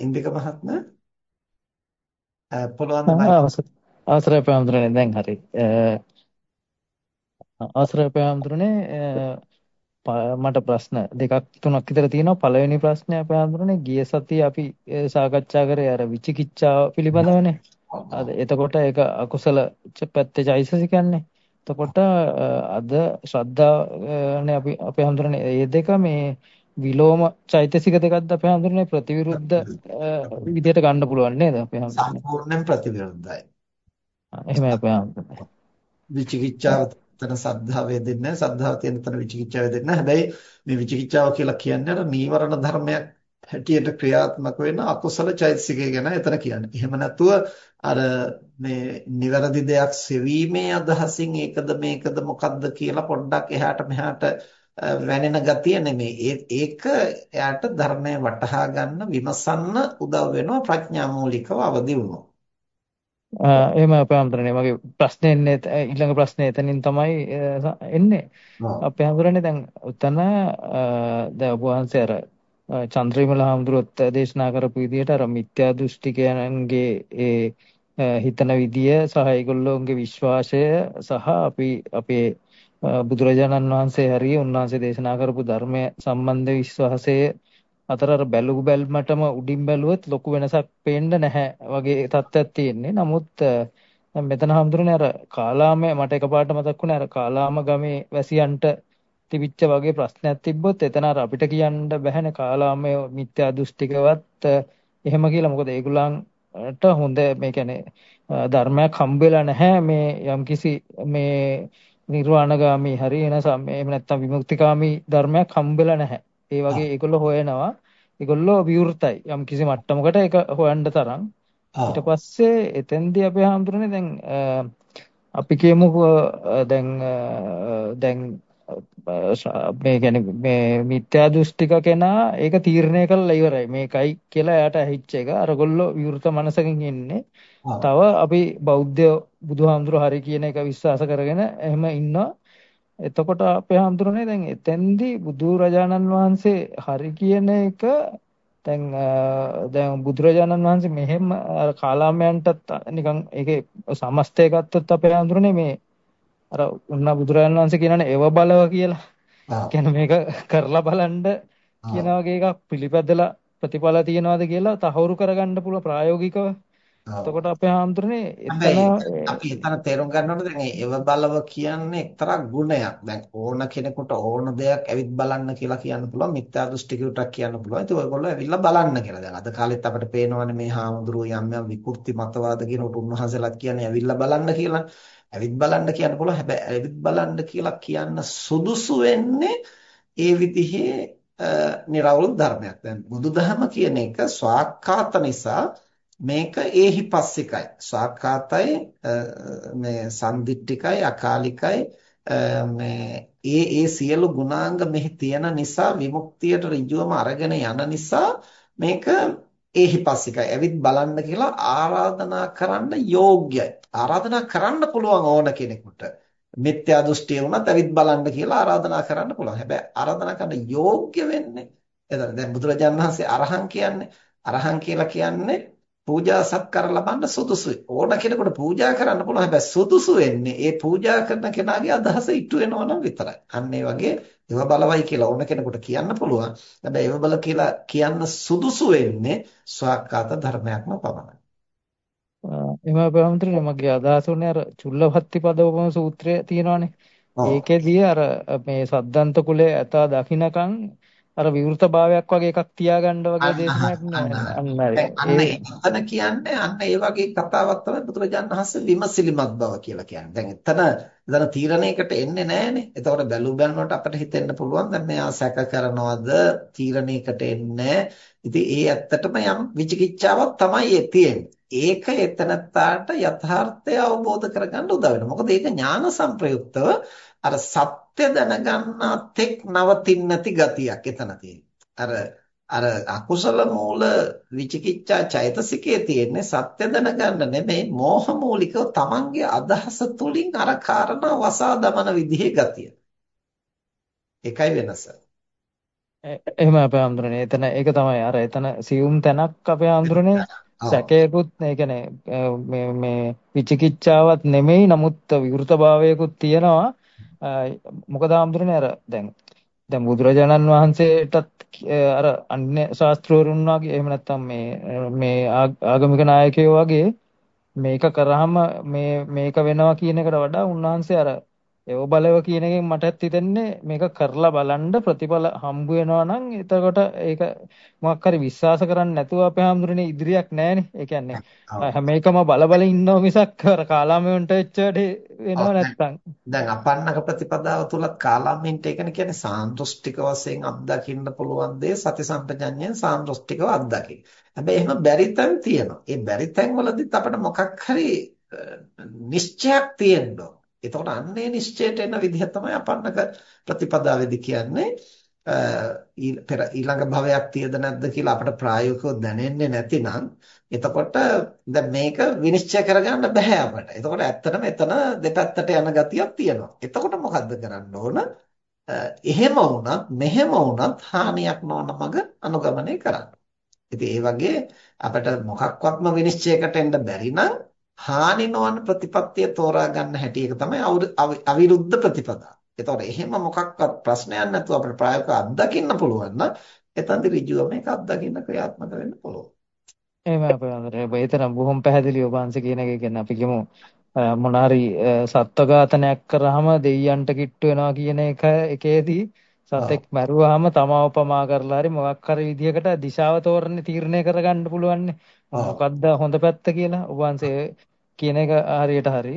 ඉන්දික මහත්මයා. පුළුවන් ද අවසරයි පැහැඳුරනේ දැන් හරි. අවසරයි පැහැඳුරනේ මට ප්‍රශ්න දෙකක් තුනක් විතර තියෙනවා. පළවෙනි ප්‍රශ්නය පැහැඳුරනේ ගිය සතියේ අපි සාකච්ඡා කරේ අර විචිකිච්ඡාව පිළිබඳවනේ. අද එතකොට ඒක අකුසල පැත්තේ චෛතසිකයන්නේ එතකොට අද ශ්‍රද්ධාවනේ අපි අපේ හඳුරන්නේ මේ දෙක. මේ විලෝම චෛතසික දෙකක්ද අපේ හඳුරන්නේ ප්‍රතිවිරුද්ධ විදිහට ගන්න පුළුවන් නේද අපේ හඳුරන්නේ සම්පූර්ණයෙන් ප්‍රතිවිරුද්ධයි. එහෙමයි අපේ හඳුරන්නේ විචිකිච්ඡාව තන සද්ධා වේදෙන්නේ සද්ධාව තියෙන තන විචිකිච්ඡාව වේදෙන්නේ. හැබැයි මේ විචිකිච්ඡාව කියලා කියන්නේ අර නීවරණ ධර්මයක් හැටියට ක්‍රියාත්මක වෙන අකුසල චෛතසිකය ගැන එතන කියන්නේ. එහෙම නැතුව අර මේ නිවැරදි දෙයක් සෙවීමේ අදහසින් ඒකද මේකද මොකද්ද කියලා පොඩ්ඩක් එහාට මෙහාට වැනෙන ගතිය නෙමෙයි. ඒක එයාට ධර්මය වටහා ගන්න විමසන්න උදව් වෙනවා ප්‍රඥා මූලිකව අවදි වුණොත්. එහෙම අපේ අම්තරනේ මගේ ප්‍රශ්නේ එන්නේ ඊළඟ ප්‍රශ්නේ එතනින් තමයි එන්නේ. අපේ අම්තරනේ දැන් උතන දැන් ඔබ වහන්සේ අර චන්ද්‍රවිමල හාමුදුරුවොත් දේශනා කරපු විදිහට අර මිත්‍යා දෘෂ්ටිකයන්ගේ ඒ හිතන විදිය සහ ඒගොල්ලෝගේ විශ්වාසය සහ අපි අපේ බුදුරජාණන් වහන්සේ හරිය උන්වහන්සේ දේශනා කරපු ධර්මය සම්බන්ධ විශ්වාසය අතර අර බැලු බැල්මටම උඩින් බැලුවොත් ලොකු වෙනසක් පේන්න නැහැ වගේ තත්ත්වයක් තියෙන්නේ. නමුත් මෙතන හඳුරන්නේ අර කාලාමය මට එකපාරට මතක් වුණේ අර කාලාම ගමේ වැසියන්ට තිබිච්ච වගේ ප්‍රශ්නයක් තිබ්බොත් එතන අර අපිට කියන්න බැහැනේ කාලාමය මිත්‍යා දෘෂ්ටිකවත් එහෙම කියලා මොකද ඒගොල්ලන්ට හොඳ මේ කියන්නේ ධර්මයක් හම්බ වෙලා නැහැ මේ යම්කිසි මේ නිර්වාණගාමී හරි එනසම් එහෙම නැත්නම් විමුක්තිකාමී ධර්මයක් හම්බ වෙලා නැහැ. ඒ වගේ ඒගොල්ලෝ හොයනවා. ඒගොල්ලෝ විවෘතයි. යම්කිසි මට්ටමකට ඒක හොයන්න තරම්. ඊට පස්සේ එතෙන්දී අපි හඳුරන්නේ දැන් අපි කියමුකෝ දැන් දැන් මේ කියන්නේ මේ මිත්‍යා දෘෂ්ටික කෙනා ඒක තීරණය කළා ඉවරයි. මේකයි කියලා එයාට ඇහිච්ච එක. අරගොල්ලෝ විවෘත මනසකින් ඉන්නේ. තව අපි බෞද්ධ බුදුහාමුදුර හරි කියන එක විශ්වාස කරගෙන එහෙම ඉන්නවා. එතකොට අපේ හාමුදුරනේ දැන් එතෙන්දී බුදුරජාණන් වහන්සේ හරි කියන එක දැන් දැන් බුදුරජාණන් වහන්සේ මෙහෙම අර කාලාමයන්ටත් නිකන් ඒකේ සමස්තය ගත්තොත් අපේ හාමුදුරනේ මේ අර උන්න බුදුරජාණන් වහන්සේ කියනනේ එව බලව කියලා. කියන්නේ මේක කරලා බලන්න කියන වගේ එකක් පිළිපැදලා ප්‍රතිඵල තියනවාද කියලා තහවුරු කරගන්න පුළුවන් ප්‍රායෝගිකව. එතකොට අපේ හාමුදුරනේ එතන අපි එතන තේරුම් ගන්න ඕනේ දැන් ඒව බලව කියන්නේ එක්තරා ගුණයක්. දැන් ඕන කෙනෙකුට ඕන දෙයක් ඇවිත් බලන්න කියලා කියන්න පුළුවන්. මිත්‍යා දෘෂ්ටිකයටක් කියන්න පුළුවන්. ඉතින් ඔයගොල්ලෝ ඇවිල්ලා බලන්න කියලා. දැන් අද කාලෙත් අපිට පේනවානේ මේ හාමුදුරුවෝ යම් යම් විකෘති මතවාද කියනකොට උන්වහන්සේලාත් කියන්නේ ඇවිල්ලා බලන්න කියලා. ඇවිත් බලන්න කියන්න පුළුවන්. හැබැයි ඇවිත් බලන්න කියලා කියන්න සුදුසු වෙන්නේ ඒ විදිහේ නිර්වෘත් ධර්මයක්. දැන් බුදුදහම කියන එක ස්වාක්ඛාත නිසා මේක ඒහිපස්සිකයි. ස්වාක්ඛාතයි මේ සම්දිට්ඨිකයි අකාලිකයි මේ ඒ ඒ සියලු ගුණාංග මෙහි තියෙන නිසා විමුක්තියට ඍජුවම අරගෙන යන නිසා මේක ඒහිපස්සිකයි. ඇවිත් බලන්න කියලා ආරාධනා කරන්න යෝග්‍යයි. ආරාධනා කරන්න පුළුවන් ඕන කෙනෙකුට. මිත්‍යා දෘෂ්ටිය වුණත් ඇවිත් බලන්න කියලා ආරාධනා කරන්න පුළුවන්. හැබැයි ආරාධනා කරන්න යෝග්‍ය වෙන්නේ එතන දැන් බුදුරජාණන් වහන්සේ අරහන් කියන්නේ අරහන් කියලා කියන්නේ පූජා සත්කාර ලබන්න සුදුසුයි. ඕන කෙනෙකුට පූජා කරන්න පුළුවන්. හැබැයි සුදුසු වෙන්නේ ඒ පූජා කරන කෙනාගේ අදහස ඉටු වෙනවා නම් විතරයි. අන්න ඒ වගේ ඒව බලවයි කියලා ඕන කෙනෙකුට කියන්න පුළුවන්. හැබැයි ඒව බල කියලා කියන්න සුදුසු වෙන්නේ ස්වාක්කාත ධර්මයක්ම පමණයි. එම ප්‍රමතරනේ මගේ අදහස උනේ අර චුල්ලපත්තිපදවපම සූත්‍රය තියෙනවානේ. ඒකෙදී අර මේ සද්දන්ත කුලයේ ඇතා දකින්නකම් අර විවෘත භාවයක් වගේ එකක් තියාගන්න වගේ දේශනයක් නෑ අන්න හරි. අන්න එතන කියන්නේ අන්න ඒ වගේ කතාවක් තමයි බුදුරජාණන් වහන්සේ විමසිලිමත් බව කියලා කියන්නේ. දැන් එතන එතන තීරණයකට එන්නේ නෑනේ. එතකොට බැලු බැලනකොට අපිට හිතෙන්න පුළුවන් දැන් මෙයා සැක කරනවද තීරණයකට එන්නේ ඉතින් ඒ ඇත්තටම යම් විචිකිච්ඡාවක් තමයි ඒ තියෙන්නේ. ඒක එතනත්තාට යථාර්ථය අවබෝධ කරගන්න උදව් වෙනවා. මොකද ඒක ඥාන සංප්‍රයුක්තව අර සත්‍ය දැනගන්නා තෙක් නවතින්නේ නැති ගතියක් එතන අර අර අකුසල මූල විචිකිච්ඡා චෛතසිකයේ තියෙන්නේ සත්‍ය දැනගන්න නෙමෙයි මෝහ මූලිකව තමන්ගේ අදහස තුලින් අර කාරණා වසා දමන විදිහේ ගතිය. ඒකයි වෙනස. එහෙම අපේ ආම්දුරනේ. එතන ඒක තමයි අර එතන සියුම් තැනක් අපේ ආම්දුරනේ. ඔව් සැකයකුත් ඒ කියන්නේ මේ මේ විචිකිච්ඡාවක් නෙමෙයි නමුත් විවෘතභාවයකුත් තියෙනවා මොකද ආම්දුරනේ අර දැන් දැන් බුදුරජාණන් වහන්සේටත් අර අන්‍ය ශාස්ත්‍රවරුන් වගේ එහෙම නැත්නම් මේ මේ ආගමික නායකයෝ වගේ මේක කරාම මේ මේක වෙනවා කියන එකට වඩා උන්වහන්සේ අර ඒව බලව කියන එකෙන් මටත් හිතෙන්නේ මේක කරලා බලන්න ප්‍රතිඵල හම්බ වෙනවා නම් එතකොට ඒක මොකක් හරි විශ්වාස කරන්නේ නැතුව අපේ හැමදෙරේ ඉදිරියක් නැහැනේ. ඒ කියන්නේ හැම එකම බල බල ඉන්නව මිසක් අර කාලාමෙන්ට වැඩේ වෙනව නැත්තම්. දැන් අපන්නක ප්‍රතිපදාව තුලත් කාලාමෙන්ට ඒකනේ කියන්නේ සාන්දෘෂ්ටික වශයෙන් අත්දකින්න පුළුවන් දේ සති සම්පජඤ්ඤයෙන් සාන්දෘෂ්ටිකව අත්දකින්න. හැබැයි එහෙම බැරි තැන් තියෙනවා. ඒ බැරි තැන් වලදීත් අපිට මොකක් හරි නිශ්චයක් තියෙන්න ඕන. එතකොට අන්නේ නිශ්චයට එන විදිහ තමයි අපන්නක ප්‍රතිපදාවේදී කියන්නේ පෙර ඊළඟ භවයක් තියද නැද්ද කියලා අපට ප්‍රායෝගිකව දැනෙන්නේ නැතිනම් එතකොට දැන් මේක විනිශ්චය කරගන්න බෑ අපට. එතකොට ඇත්තටම එතන දෙපැත්තට යන ගතියක් තියෙනවා. එතකොට මොකද්ද කරන්න ඕන? එහෙම වුණත් මෙහෙම වුණත් හානියක් නොවන මඟ අනුගමනය කරන්න. ඉතින් ඒ වගේ අපිට මොකක්වත්ම විනිශ්චයකට එන්න බැරි නම් හානි නොවන ප්‍රතිපත්තිය තෝරා ගන්න හැටි එක තමයි අවිරුද්ධ ප්‍රතිපදාව. එතකොට එහෙම මොකක්වත් ප්‍රශ්නයක් නැතුව අපිට ප්‍රායෝගිකව අත්දකින්න පුළුවන් නම් එතනදි ඍජුව මේක අත්දකින්න ක්‍රියාත්මක වෙන්න පුළුවන්. එහෙම අපේ අnder ඒතරම් බොහොම පැහැදිලි ඔබ අංශ කියන එක කියන්නේ අපි කියමු මොනාරි සත්ව ඝාතනයක් කරාම දෙයියන්ට කිට්ටු වෙනවා කියන එක එකේදී සතෙක් මැරුවාම තමව උපමා කරලා හරි මොකක් හරි විදිහකට දිශාව තෝරන්නේ තීරණය කරගන්න පුළුවන් මොකද්ද හොඳ පැත්ත කියලා? ඔබ වහන්සේ කියන එක හරියට හරි